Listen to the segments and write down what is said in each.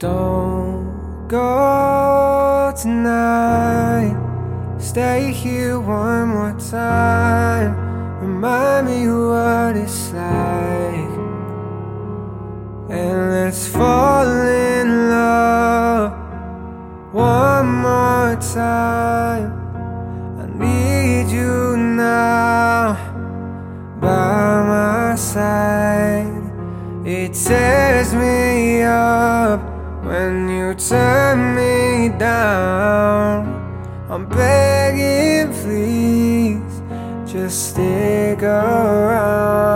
Don't go tonight. Stay here one more time. Remind me what it's like. And let's fall in love one more time. I need you now by my side. It tears me up when you turn me down. I'm begging, please, just stick around.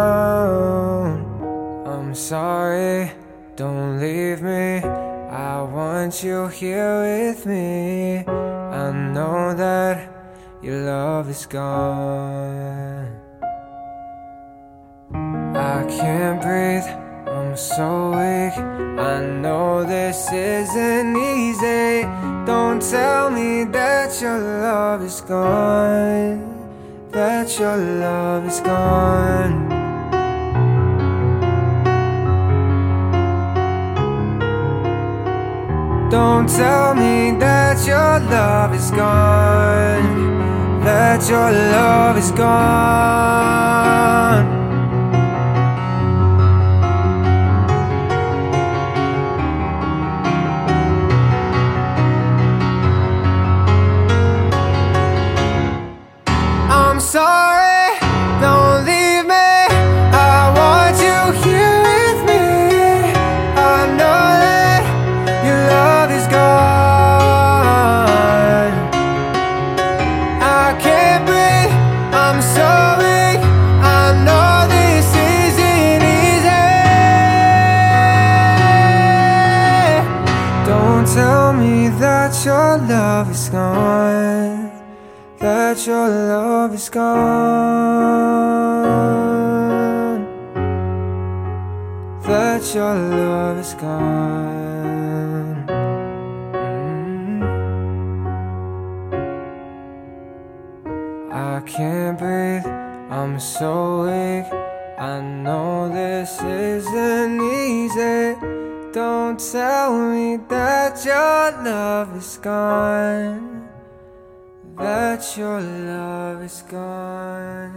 I'm sorry, don't leave me. I want you here with me. I know that your love is gone. So weak. I know this isn't easy. Don't tell me that your love is gone. That your love is gone. Don't tell me that your love is gone. That your love is gone. I'm sorry, don't leave me. I want you here with me. I know that your love is gone. I can't breathe, I'm so weak. I know this isn't easy. Don't tell me that your love is gone that your love is gone. That your love is gone. Mm. I can't breathe, I'm so weak. I know this isn't easy. Don't tell me that your love is gone that your love is gone.